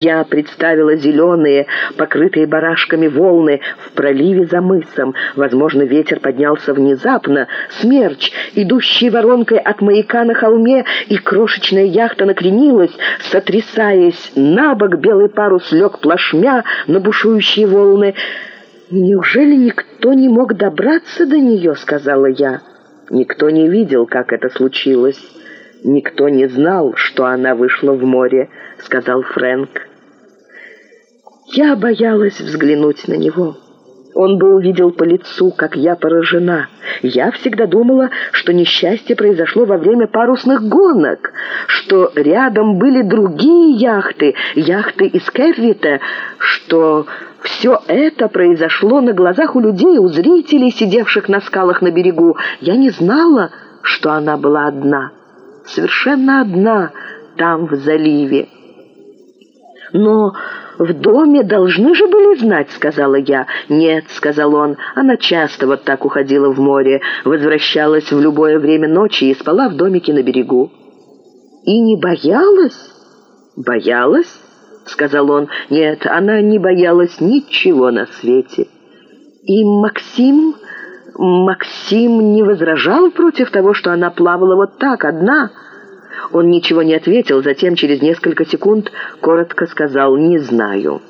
Я представила зеленые, покрытые барашками волны в проливе за мысом. Возможно, ветер поднялся внезапно, смерч, идущий воронкой от маяка на холме, и крошечная яхта накренилась, сотрясаясь. На бок белый парус лег плашмя на бушующие волны. «Неужели никто не мог добраться до нее?» — сказала я. Никто не видел, как это случилось. «Никто не знал, что она вышла в море», — сказал Фрэнк. Я боялась взглянуть на него. Он бы увидел по лицу, как я поражена. Я всегда думала, что несчастье произошло во время парусных гонок, что рядом были другие яхты, яхты из Керрита, что все это произошло на глазах у людей, у зрителей, сидевших на скалах на берегу. Я не знала, что она была одна, совершенно одна там, в заливе. Но в доме должны же были знать», — сказала я. «Нет», — сказал он, — «она часто вот так уходила в море, возвращалась в любое время ночи и спала в домике на берегу». «И не боялась?» «Боялась?» — сказал он. «Нет, она не боялась ничего на свете». «И Максим...» «Максим не возражал против того, что она плавала вот так, одна?» Он ничего не ответил, затем через несколько секунд коротко сказал «не знаю».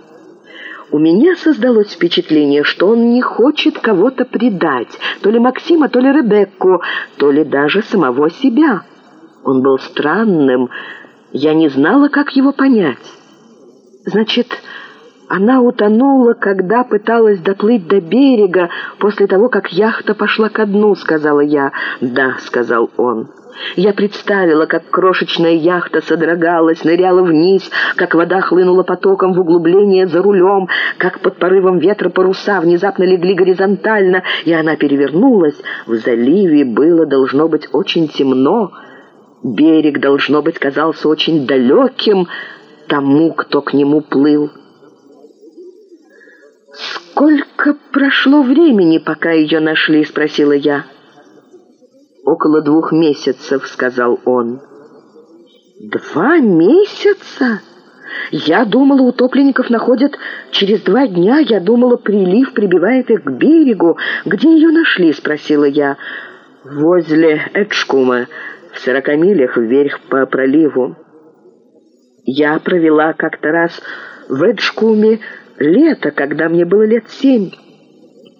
У меня создалось впечатление, что он не хочет кого-то предать, то ли Максима, то ли Ребекку, то ли даже самого себя. Он был странным, я не знала, как его понять. Значит, она утонула, когда пыталась доплыть до берега, после того, как яхта пошла ко дну, сказала я. «Да», — сказал он. Я представила, как крошечная яхта содрогалась, ныряла вниз, как вода хлынула потоком в углубление за рулем, как под порывом ветра паруса внезапно легли горизонтально, и она перевернулась. В заливе было, должно быть, очень темно. Берег, должно быть, казался очень далеким тому, кто к нему плыл. «Сколько прошло времени, пока ее нашли?» — спросила я. «Около двух месяцев», — сказал он. «Два месяца? Я думала, утопленников находят через два дня. Я думала, прилив прибивает их к берегу. Где ее нашли?» — спросила я. «Возле Эджкума, в сорока милях вверх по проливу. Я провела как-то раз в Эджкуме лето, когда мне было лет семь».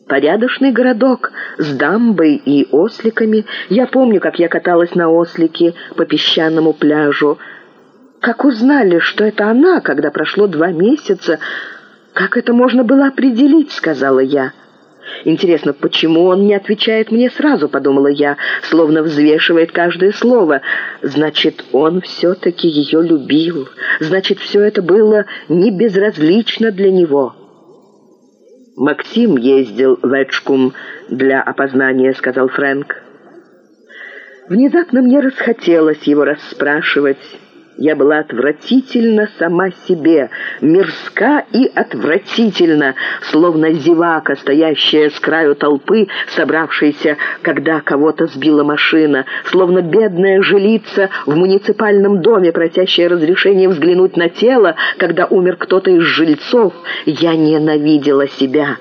Порядочный городок с дамбой и осликами. Я помню, как я каталась на ослике по песчаному пляжу. Как узнали, что это она, когда прошло два месяца? Как это можно было определить, сказала я. «Интересно, почему он не отвечает мне сразу?» — подумала я, словно взвешивает каждое слово. «Значит, он все-таки ее любил. Значит, все это было не безразлично для него». «Максим ездил в Эджкум для опознания», — сказал Фрэнк. Внезапно мне расхотелось его расспрашивать. Я была отвратительно сама себе, мерзка и отвратительно, словно зевака, стоящая с краю толпы, собравшаяся, когда кого-то сбила машина, словно бедная жилица в муниципальном доме, просящая разрешение взглянуть на тело, когда умер кто-то из жильцов. Я ненавидела себя.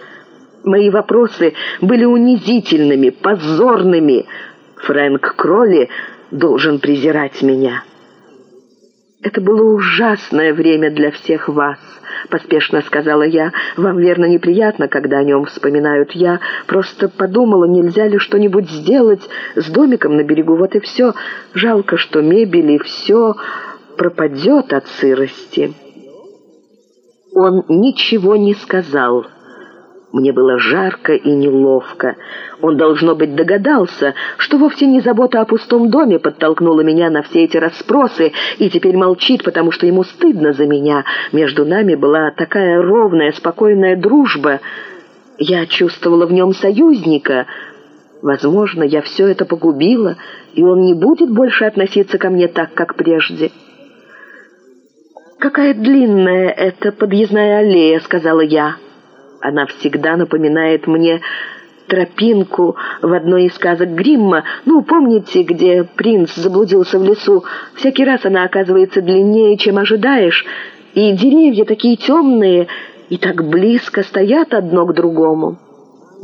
Мои вопросы были унизительными, позорными. Фрэнк Кролли должен презирать меня». «Это было ужасное время для всех вас», — поспешно сказала я. «Вам, верно, неприятно, когда о нем вспоминают. Я просто подумала, нельзя ли что-нибудь сделать с домиком на берегу. Вот и все. Жалко, что мебель и все пропадет от сырости». Он ничего не сказал. Мне было жарко и неловко. Он, должно быть, догадался, что вовсе не забота о пустом доме подтолкнула меня на все эти расспросы, и теперь молчит, потому что ему стыдно за меня. Между нами была такая ровная, спокойная дружба. Я чувствовала в нем союзника. Возможно, я все это погубила, и он не будет больше относиться ко мне так, как прежде. «Какая длинная эта подъездная аллея», — сказала я. Она всегда напоминает мне тропинку в одной из сказок Гримма. Ну, помните, где принц заблудился в лесу? Всякий раз она оказывается длиннее, чем ожидаешь, и деревья такие темные и так близко стоят одно к другому.